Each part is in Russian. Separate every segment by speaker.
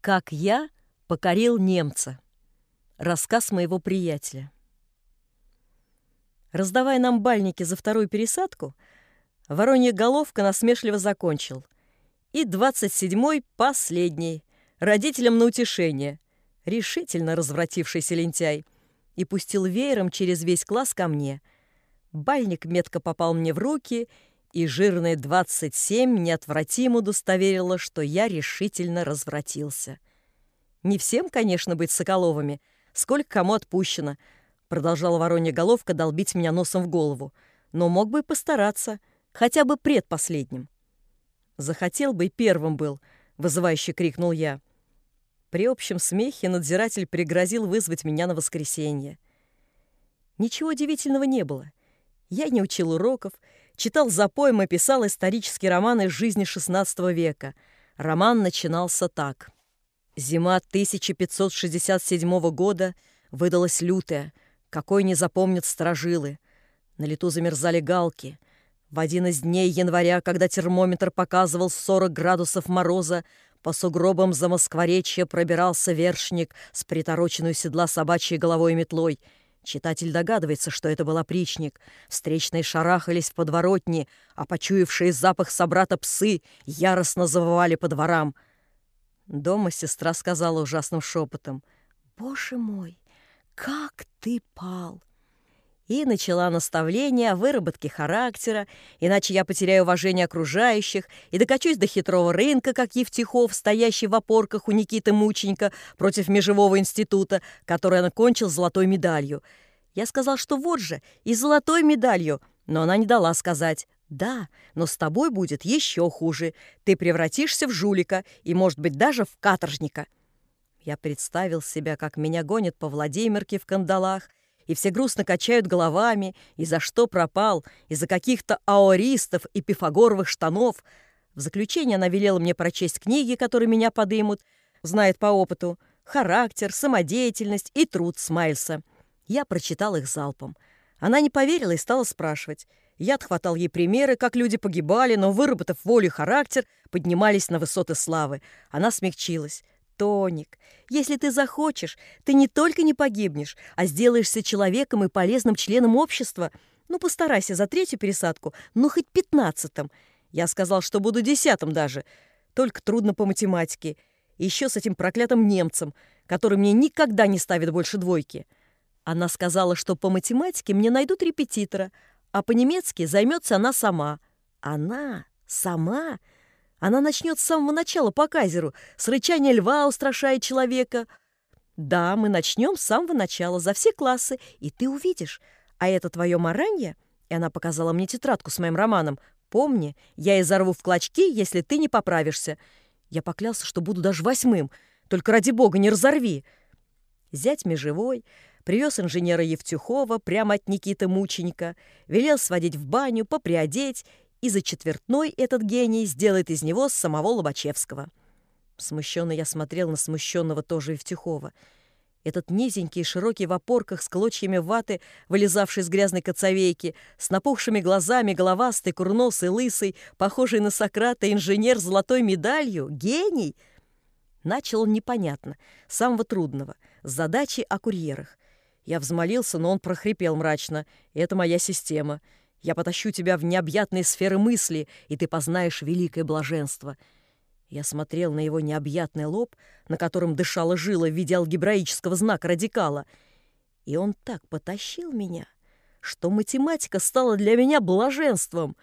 Speaker 1: Как я покорил немца. Рассказ моего приятеля. Раздавая нам бальники за вторую пересадку, Воронья головка насмешливо закончил. И двадцать седьмой последний, родителям на утешение, решительно развратившийся лентяй, и пустил веером через весь класс ко мне. Бальник метко попал мне в руки, и жирная двадцать семь неотвратимо удостоверила, что я решительно развратился. Не всем, конечно, быть Соколовыми, сколько кому отпущено, продолжала Воронья головка долбить меня носом в голову, но мог бы постараться, хотя бы предпоследним. Захотел бы и первым был, вызывающе крикнул я. При общем смехе надзиратель пригрозил вызвать меня на воскресенье. Ничего удивительного не было. Я не учил уроков, читал запоем и писал исторические романы из жизни XVI века. Роман начинался так. Зима 1567 года выдалась лютая, какой не запомнят сторожилы. На лету замерзали галки. В один из дней января, когда термометр показывал 40 градусов мороза, по сугробам за Москворечье пробирался вершник с притороченной седла собачьей головой и метлой. Читатель догадывается, что это был опричник. Встречные шарахались в подворотни, а почуявшие запах собрата псы яростно завывали по дворам. Дома сестра сказала ужасным шепотом. «Боже мой, как ты пал!» И начала наставление о выработке характера, иначе я потеряю уважение окружающих и докачусь до хитрого рынка, как Евтихов, стоящий в опорках у Никиты Мученька против Межевого института, который он кончил золотой медалью. Я сказал, что вот же, и золотой медалью, но она не дала сказать. «Да, но с тобой будет еще хуже. Ты превратишься в жулика и, может быть, даже в каторжника». Я представил себя, как меня гонят по Владимирке в кандалах, и все грустно качают головами, и за что пропал, из-за каких-то аористов и пифагоровых штанов. В заключение она велела мне прочесть книги, которые меня подымут, знает по опыту, характер, самодеятельность и труд Смайлса. Я прочитал их залпом. Она не поверила и стала спрашивать. Я отхватал ей примеры, как люди погибали, но, выработав волю и характер, поднимались на высоты славы. Она смягчилась. Тоник, если ты захочешь, ты не только не погибнешь, а сделаешься человеком и полезным членом общества. Ну, постарайся за третью пересадку, ну, хоть пятнадцатым. Я сказал, что буду десятым даже. Только трудно по математике. Еще с этим проклятым немцем, который мне никогда не ставит больше двойки. Она сказала, что по математике мне найдут репетитора, а по-немецки займется она сама. Она сама? Она начнет с самого начала по кайзеру, с рычания льва устрашая человека. Да, мы начнем с самого начала, за все классы, и ты увидишь. А это твое маранье, и она показала мне тетрадку с моим романом, помни, я изорву в клочки, если ты не поправишься. Я поклялся, что буду даже восьмым, только ради бога не разорви. Зять межевой, привез инженера Евтюхова прямо от Никиты Мученика, велел сводить в баню, поприодеть и за четвертной этот гений сделает из него самого Лобачевского. Смущенно я смотрел на смущенного тоже Евтюхова. Этот низенький, широкий в опорках, с клочьями ваты, вылезавший из грязной коцовейки, с напухшими глазами, головастый, курносый, лысый, похожий на Сократа, инженер с золотой медалью, гений. Начал он непонятно, самого трудного, с задачи о курьерах. Я взмолился, но он прохрипел мрачно. «Это моя система. Я потащу тебя в необъятные сферы мысли, и ты познаешь великое блаженство». Я смотрел на его необъятный лоб, на котором дышала жила в виде алгебраического знака радикала. И он так потащил меня, что математика стала для меня блаженством.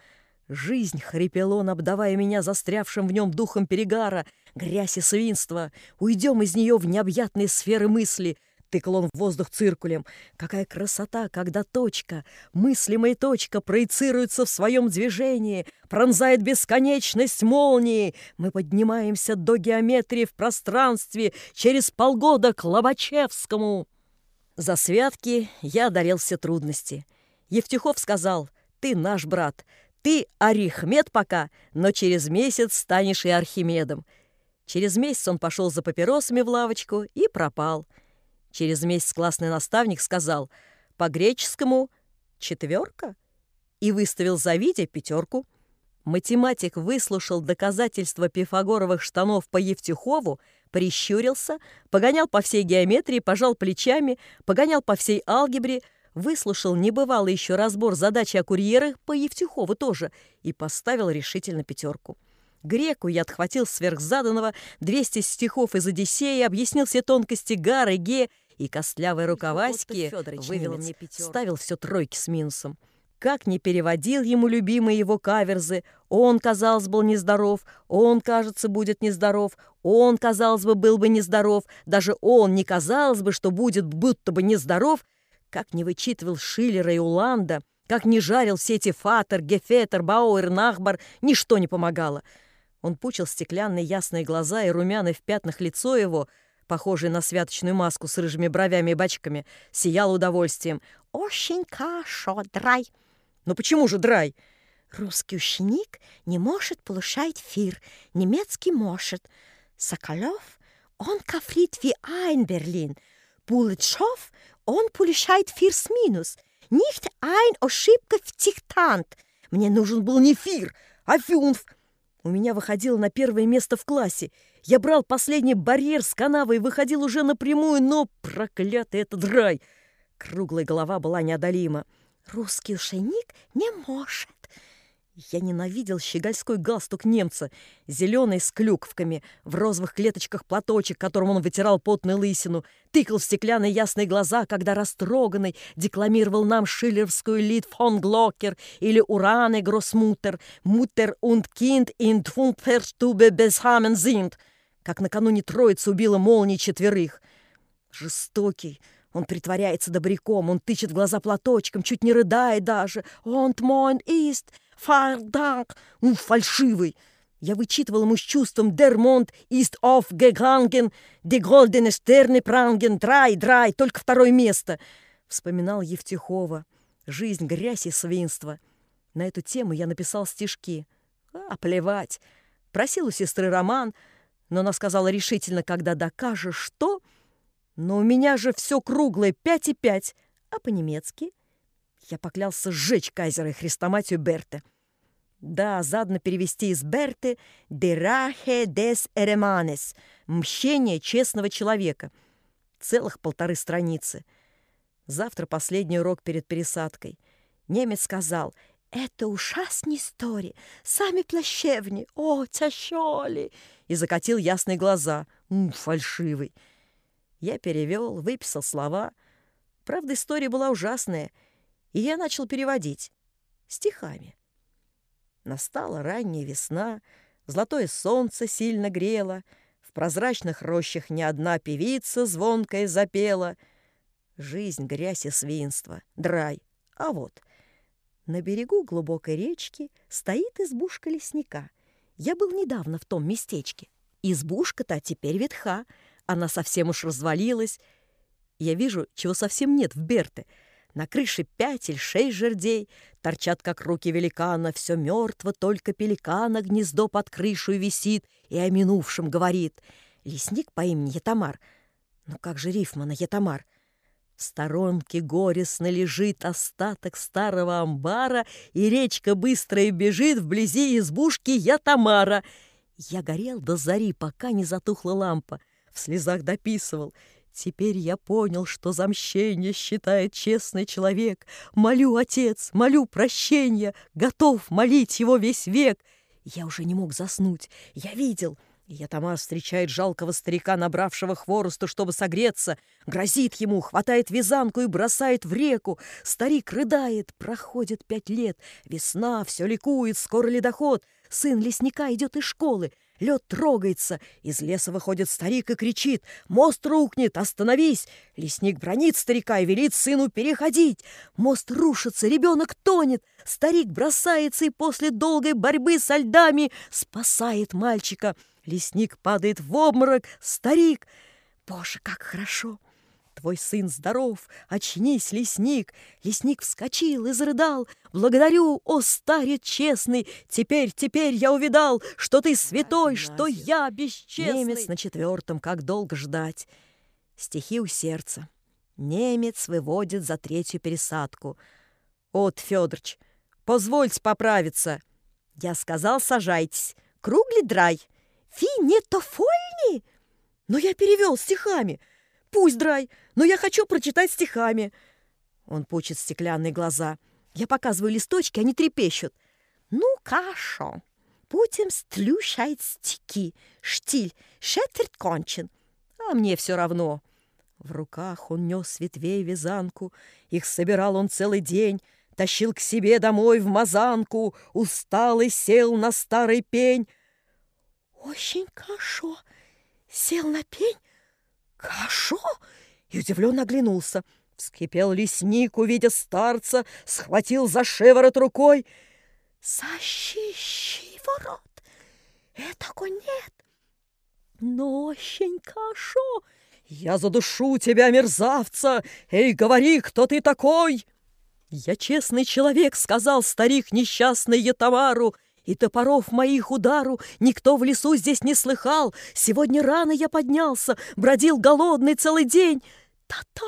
Speaker 1: Жизнь, хрипел он, обдавая меня застрявшим в нем духом перегара, грязь и свинства. Уйдем из нее в необъятные сферы мысли, тыкал он в воздух циркулем. Какая красота, когда точка, мыслимая точка, проецируется в своем движении, пронзает бесконечность молнии. Мы поднимаемся до геометрии в пространстве через полгода к Лобачевскому. За святки я одолел все трудности. Евтюхов сказал, ты наш брат, ты Арихмед пока, но через месяц станешь и Архимедом. Через месяц он пошел за папиросами в лавочку и пропал. Через месяц классный наставник сказал «По греческому четверка» и выставил за Витя пятерку. Математик выслушал доказательства пифагоровых штанов по Евтюхову, прищурился, погонял по всей геометрии, пожал плечами, погонял по всей алгебре, выслушал небывалый еще разбор задачи о курьерах по Евтюхову тоже и поставил решительно пятерку. Греку я отхватил сверхзаданного 200 стихов из «Одиссея», объяснил все тонкости Гары, Ге и костлявой рукаваськи вывел мне пятерку. Ставил все тройки с минусом. Как не переводил ему любимые его каверзы, он, казалось, был нездоров, он, кажется, будет нездоров, он, казалось бы, был бы нездоров, даже он не казалось бы, что будет будто бы нездоров, как не вычитывал Шиллера и Уланда, как не жарил все эти Фатер, Гефетер, Бауэр, Нахбар, ничто не помогало. Он пучил стеклянные ясные глаза и румяный в пятнах лицо его, похожий на святочную маску с рыжими бровями и бачками, сиял удовольствием. «Очень хорошо, драй!» «Ну почему же драй?»
Speaker 2: «Русский ученик не может получать фир, немецкий может. Соколов, он кафрит wie ein Berlin. Пулычев, он получает фир с минус. Nicht ein ошибка в тиктант.
Speaker 1: Мне нужен был не фир, а фюнф. У меня выходило на первое место в классе. Я брал последний барьер с канавы и выходил уже напрямую, но проклятый этот рай! Круглая голова была неодолима.
Speaker 2: «Русский ушейник не может!»
Speaker 1: Я ненавидел щегольской галстук немца, зеленый с клюквками, в розовых клеточках платочек, которым он вытирал потную лысину, тыкал в стеклянные ясные глаза, когда растроганный декламировал нам шиллеровскую лид фон Глокер или Ураны Гроссмутер, Мутер und Kind in Twunferstube Beshamen sind, как накануне троица убила молнии четверых. Жестокий, он притворяется добряком, он тычет в глаза платочком, чуть не рыдает даже. «Und mein ist...» Фарданг! Ну, фальшивый! Я вычитывал ему с чувством «Дермонт ист оф геганген, де голдене стерны пранген, драй, драй, только второе место!» Вспоминал Евтихова. «Жизнь, грязь и свинство». На эту тему я написал стишки. А, плевать. Просил у сестры роман, но она сказала решительно, когда докажешь, что... Но у меня же все круглое, пять и пять, а по-немецки я поклялся сжечь кайзера и хрестоматию Берте. Да, задно перевести из Берты «Дерахе дес эреманес» — «Мщение честного человека». Целых полторы страницы. Завтра последний урок перед пересадкой. Немец сказал «Это ужасная история, сами плащевни, о, тяжелый!» и закатил ясные глаза. «М, фальшивый!» Я перевел, выписал слова. Правда, история была ужасная — и я начал переводить стихами. Настала ранняя весна, золотое солнце сильно грело, в прозрачных рощах ни одна певица звонкая запела. Жизнь, грязь и свинство, драй. А вот на берегу глубокой речки стоит избушка лесника. Я был недавно в том местечке. Избушка-то теперь ветха, она совсем уж развалилась. Я вижу, чего совсем нет в Берте — на крыше пять или шесть жердей, торчат, как руки великана, все мертво, только пеликана гнездо под крышу висит и о минувшем говорит. Лесник по имени Ятамар. Ну как же рифма на Ятамар? В сторонке горестно лежит остаток старого амбара, и речка быстрая бежит вблизи избушки Ятамара. Я горел до зари, пока не затухла лампа. В слезах дописывал — Теперь я понял, что за мщение считает честный человек. Молю, отец, молю прощения, готов молить его весь век. Я уже не мог заснуть. Я видел, я Тамар встречает жалкого старика, набравшего хворосту, чтобы согреться, грозит ему, хватает вязанку и бросает в реку. Старик рыдает, проходит пять лет, весна, все ликует, скоро ледоход. Сын лесника идет из школы, Лед трогается, из леса выходит старик и кричит «Мост рухнет, остановись!» Лесник бронит старика и велит сыну переходить. Мост рушится, ребенок тонет, старик бросается и после долгой борьбы со льдами спасает мальчика. Лесник падает в обморок, старик... Боже, как хорошо! Твой сын здоров, очнись, лесник. Лесник вскочил и зарыдал. Благодарю, о старец честный, теперь, теперь я увидал, что ты святой, что я бесчестный. Немец на четвертом, как долго ждать. Стихи у сердца. Немец выводит за третью пересадку. От, Федорович, позвольте поправиться. Я сказал, сажайтесь. Кругли драй.
Speaker 2: Фи не тофольни?
Speaker 1: Но я перевел стихами. Пусть драй, но я хочу прочитать стихами. Он почет стеклянные глаза. Я показываю листочки, они трепещут.
Speaker 2: Ну, кашо. Будем стлющать стихи. Штиль, шетверть кончен.
Speaker 1: А мне все равно. В руках он нес ветвей вязанку, Их собирал он целый день, Тащил к себе домой в мазанку, Усталый сел на старый пень.
Speaker 2: «Очень хорошо!» Сел на пень? Хорошо!»
Speaker 1: И удивленно оглянулся. Вскипел лесник, увидя старца, Схватил за шиворот рукой.
Speaker 2: «Защищи ворот! Этого нет!»
Speaker 1: «Но очень хорошо!» «Я задушу тебя, мерзавца! Эй, говори, кто ты такой!» «Я честный человек», — сказал старик несчастный Ятамару, «и топоров моих удару никто в лесу здесь не слыхал. Сегодня рано я поднялся, бродил голодный целый день». «Та-та!»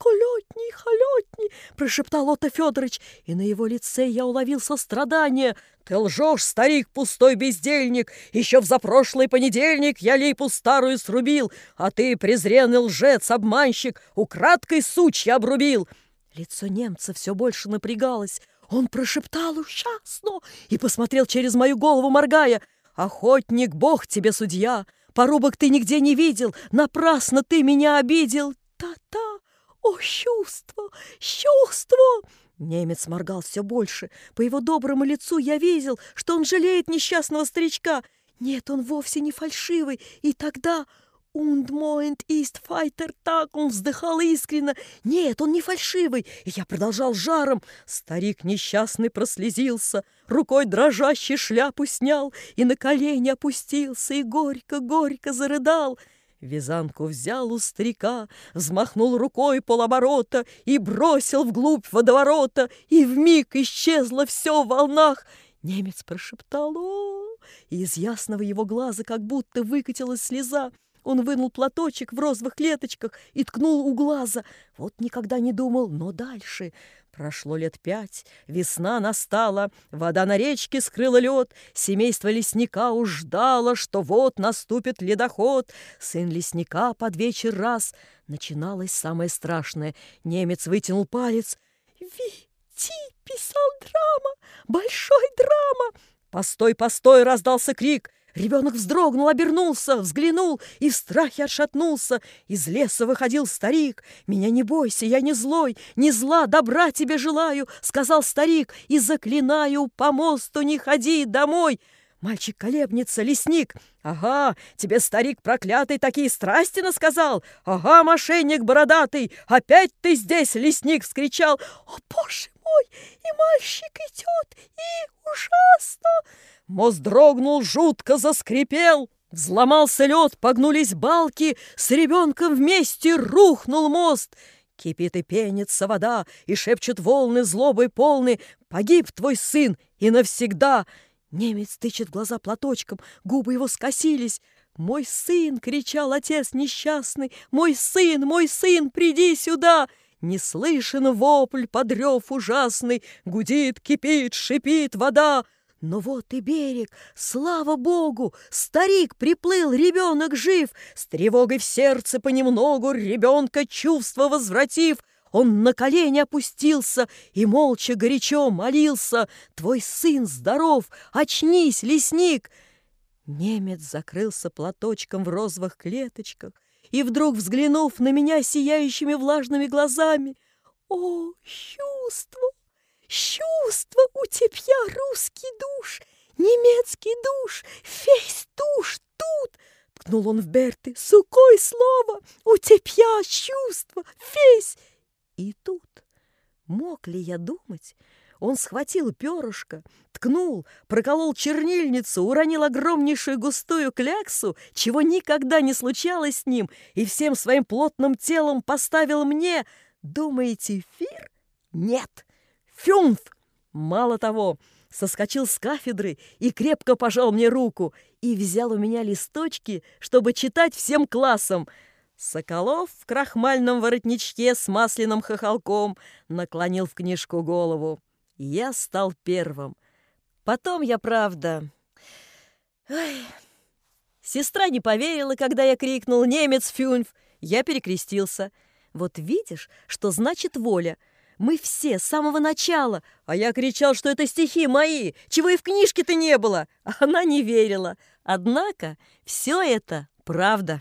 Speaker 1: «Колетний, холетний!» — прошептал Отто Федорович, и на его лице я уловил сострадание. «Ты лжешь, старик, пустой бездельник! Еще в запрошлый понедельник я липу старую срубил, а ты, презренный лжец, обманщик, украдкой сучья обрубил!» Лицо немца все больше напрягалось. Он прошептал ужасно и посмотрел через мою голову, моргая. «Охотник, бог тебе судья! Порубок ты нигде не видел! Напрасно ты меня обидел! Та-та!» «О, чувство! Чувство!» Немец моргал все больше. По его доброму лицу я видел, что он жалеет несчастного старичка. Нет, он вовсе не фальшивый. И тогда «Und моент ист файтер так!» Он вздыхал искренно. «Нет, он не фальшивый!» И я продолжал жаром. Старик несчастный прослезился, рукой дрожащей шляпу снял и на колени опустился, и горько-горько зарыдал. Вязанку взял у старика, взмахнул рукой полоборота и бросил вглубь водоворота, и вмиг исчезло все в волнах. Немец прошептал «О!» и из ясного его глаза как будто выкатилась слеза. Он вынул платочек в розовых клеточках и ткнул у глаза. Вот никогда не думал, но дальше. Прошло лет пять, весна настала, вода на речке скрыла лед, семейство лесника уж ждало, что вот наступит ледоход. Сын лесника под вечер раз. Начиналось самое страшное. Немец вытянул палец. «Вити!» — писал драма, большой драма. «Постой, постой!» — раздался крик — Ребенок вздрогнул, обернулся, взглянул и в страхе отшатнулся. Из леса выходил старик. «Меня не бойся, я не злой, не зла, добра тебе желаю», — сказал старик, «и заклинаю, по мосту не ходи домой». Мальчик колеблется, лесник. «Ага, тебе старик проклятый такие страсти насказал! Ага, мошенник бородатый! Опять ты здесь!» — лесник вскричал. «О, боже мой! И мальчик идет, и ужасно!» Мост дрогнул, жутко заскрипел. Взломался лед, погнулись балки, С ребенком вместе рухнул мост. Кипит и пенится вода, и шепчут волны злобой полны. Погиб твой сын, и навсегда. Немец тычет глаза платочком, губы его скосились. «Мой сын!» — кричал отец несчастный. «Мой сын, мой сын, приди сюда!» Не слышен вопль, подрев ужасный, Гудит, кипит, шипит вода. Но вот и берег, слава богу, старик приплыл, ребенок жив, с тревогой в сердце понемногу ребенка чувство возвратив, он на колени опустился и молча горячо молился. «Твой сын здоров! Очнись, лесник!» Немец закрылся платочком в розовых клеточках и вдруг, взглянув на меня сияющими влажными глазами, «О, чувство! Чувство у тебя русский душ, немецкий душ, весь душ тут. Ткнул он в Берты, сукой слово, у тебя чувство, весь. И тут, мог ли я думать, он схватил перышко, ткнул, проколол чернильницу, уронил огромнейшую густую кляксу, чего никогда не случалось с ним, и всем своим плотным телом поставил мне. Думаете, фир? Нет, Фюнф! Мало того, соскочил с кафедры и крепко пожал мне руку и взял у меня листочки, чтобы читать всем классам. Соколов в крахмальном воротничке с масляным хохолком наклонил в книжку голову. Я стал первым. Потом я, правда... Ой. Сестра не поверила, когда я крикнул «Немец, фюнф!» Я перекрестился. Вот видишь, что значит воля. Мы все с самого начала. А я кричал, что это стихи мои, чего и в книжке-то не было. А она не верила. Однако все это правда.